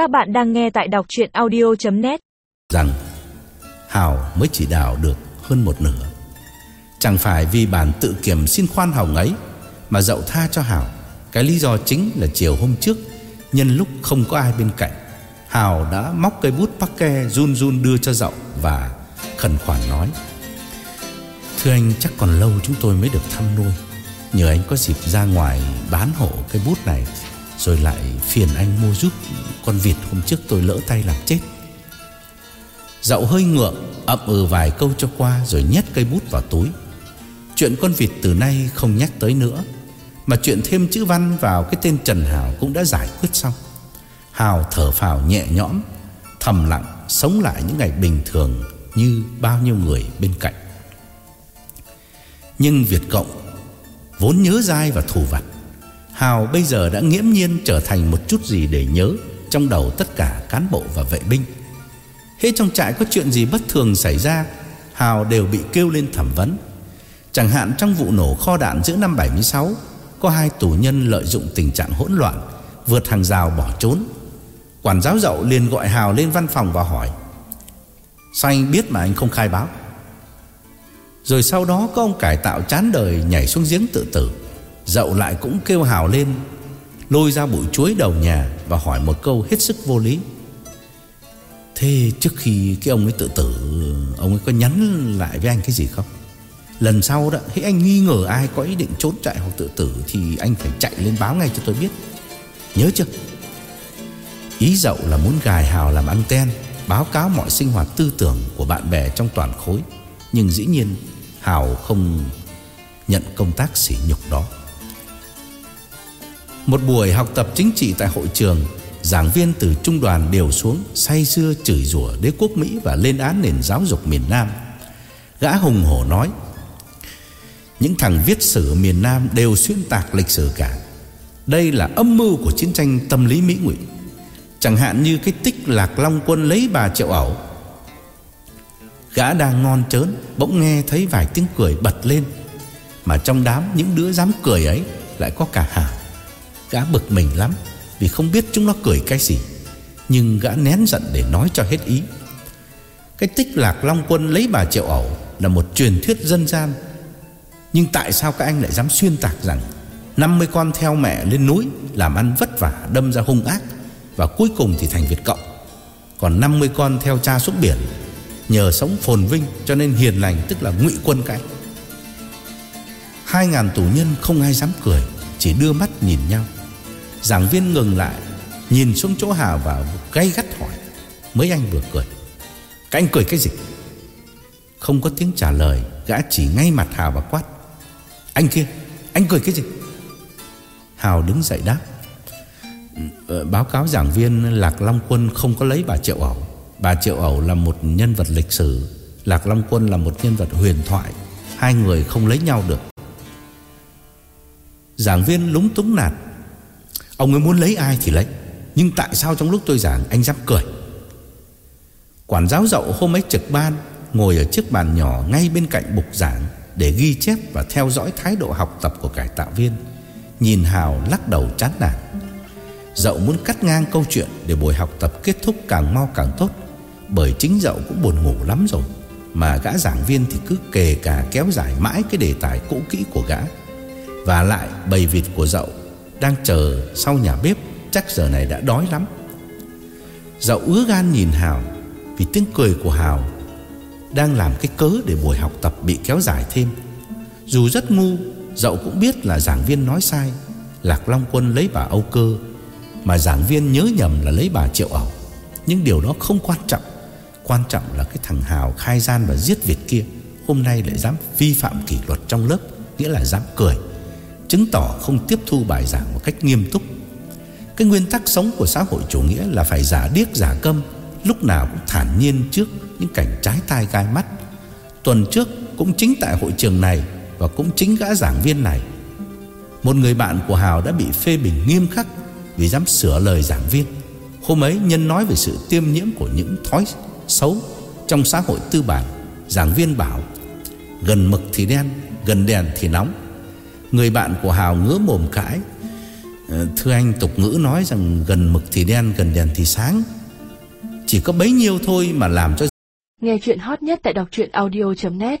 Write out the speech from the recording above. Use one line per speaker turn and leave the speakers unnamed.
Các bạn đang nghe tại đọc chuyện audio.net
Rằng Hào mới chỉ đào được hơn một nửa. Chẳng phải vì bản tự kiểm xin khoan hồng ấy Mà dậu tha cho Hào Cái lý do chính là chiều hôm trước, Nhân lúc không có ai bên cạnh Hào đã móc cây bút bắc ke run run đưa cho dậu Và khẩn khoản nói, Thưa anh, chắc còn lâu chúng tôi mới được thăm nuôi. Nhờ anh có dịp ra ngoài bán hộ cây bút này. Rồi lại phiền anh mua giúp con vịt hôm trước tôi lỡ tay làm chết. Dậu hơi ngượng ậm ừ vài câu cho qua Rồi nhét cây bút vào túi. Chuyện con vịt từ nay không nhắc tới nữa, Mà chuyện thêm chữ văn vào cái tên Trần hào cũng đã giải quyết xong. Hào thở phào nhẹ nhõm, Thầm lặng sống lại những ngày bình thường Như bao nhiêu người bên cạnh. Nhưng Việt Cộng Vốn nhớ dai và thù vặt Hào bây giờ đã nghiễm nhiên trở thành một chút gì để nhớ Trong đầu tất cả cán bộ và vệ binh. Hết trong trại có chuyện gì bất thường xảy ra, Hào đều bị kêu lên thẩm vấn. Chẳng hạn trong vụ nổ kho đạn giữa năm 76 Có hai tù nhân lợi dụng tình trạng hỗn loạn, Vượt hàng rào bỏ trốn. Quản giáo dậu liền gọi Hào lên văn phòng và hỏi, Sao anh biết mà anh không khai báo? Rồi sau đó có ông cải tạo chán đời Nhảy xuống giếng tự tử. Dậu lại cũng kêu Hào lên, Lôi ra bụi chuối đầu nhà Và hỏi một câu hết sức vô lý. Thế trước khi cái ông ấy tự tử, Ông ấy có nhắn lại với anh cái gì không? Lần sau đó thế anh nghi ngờ ai có ý định trốn chạy hoặc tự tử Thì anh phải chạy lên báo ngay cho tôi biết. Nhớ chưa? Ý dậu là muốn gài Hào làm anten Báo cáo mọi sinh hoạt tư tưởng Của bạn bè trong toàn khối. Nhưng dĩ nhiên, Hào không nhận công tác sỉ nhục đó. Một buổi học tập chính trị tại hội trường, Giảng viên từ trung đoàn đều xuống Say xưa chửi rủa đế quốc Mỹ Và lên án nền giáo dục miền Nam. Gã hùng hổ nói, Những thằng viết sử miền Nam Đều xuyên tạc lịch sử cả. Đây là âm mưu của chiến tranh tâm lý Mỹ ngụy. Chẳng hạn như cái tích lạc long quân lấy bà triệu ẩu. Gã đang ngon chớn, Bỗng nghe thấy vài tiếng cười bật lên, Mà trong đám những đứa dám cười ấy Lại có cả hà Gã bực mình lắm Vì không biết chúng nó cười cái gì. Nhưng gã nén giận để nói cho hết ý. Cái tích lạc long quân lấy bà triệu ẩu Là một truyền thuyết dân gian. Nhưng tại sao các anh lại dám xuyên tạc rằng 50 con theo mẹ lên núi Làm ăn vất vả, đâm ra hung ác và cuối cùng thì thành Việt Cộng? Còn 50 con theo cha xuống biển Nhờ sống phồn vinh cho nên hiền lành, Tức là ngụy quân cái Hai ngàn tù nhân không ai dám cười, Chỉ đưa mắt nhìn nhau. Giảng viên ngừng lại, Nhìn xuống chỗ Hà và gay gắt hỏi, Mấy anh vừa cười? Các anh cười cái gì? Không có tiếng trả lời, Gã chỉ ngay mặt Hào và quát, Anh kia, anh cười cái gì? Hào đứng dậy đáp ờ, Báo cáo giảng viên Lạc Long Quân không có lấy bà Triệu Ẩu. Bà Triệu Ẩu là một nhân vật lịch sử, Lạc Long Quân là một nhân vật huyền thoại, Hai người không lấy nhau được. Giảng viên lúng túng nạt Ông ấy muốn lấy ai thì lấy. Nhưng tại sao trong lúc tôi giảng, anh dám cười? Quản giáo dậu hôm ấy trực ban, Ngồi ở chiếc bàn nhỏ ngay bên cạnh bục giảng Để ghi chép và theo dõi thái độ học tập của cải tạo viên. Nhìn Hào lắc đầu chán nản. Dậu muốn cắt ngang câu chuyện Để buổi học tập kết thúc càng mau càng tốt. Bởi chính dậu cũng buồn ngủ lắm rồi, Mà gã giảng viên thì cứ kề cả kéo dài mãi cái đề tài cũ kỹ của gã. Và lại bầy vịt của dậu đang chờ sau nhà bếp, Chắc giờ này đã đói lắm. Dậu ứa gan nhìn Hào, Vì tiếng cười của Hào Đang làm cái cớ để buổi học tập bị kéo dài thêm. Dù rất ngu, Dậu cũng biết là giảng viên nói sai. Lạc Long Quân lấy bà Âu Cơ, mà giảng viên nhớ nhầm là lấy bà Triệu ẩu Nhưng điều đó không quan trọng. Quan trọng là cái thằng Hào khai gian và giết Việt kia, Hôm nay lại dám vi phạm kỷ luật trong lớp, Nghĩa là dám cười. Chứng tỏ không tiếp thu bài giảng một cách nghiêm túc. Cái nguyên tắc sống của xã hội chủ nghĩa là phải giả điếc, giả câm, Lúc nào cũng thản nhiên trước những cảnh trái tai gai mắt. Tuần trước cũng chính tại hội trường này Và cũng chính gã giảng viên này. Một người bạn của Hào đã bị phê bình nghiêm khắc vì dám sửa lời giảng viên. Hôm ấy nhân nói về sự tiêm nhiễm của những thói xấu Trong xã hội tư bản, Giảng viên bảo, Gần mực thì đen, Gần đèn thì nóng Người bạn của Hào ngứa mồm cãi. Ờ, thưa anh, tục ngữ nói rằng Gần mực thì đen, gần đèn thì sáng. Chỉ có bấy nhiêu thôi mà làm cho
Nghe chuyện hot nhất tại đọc audio.net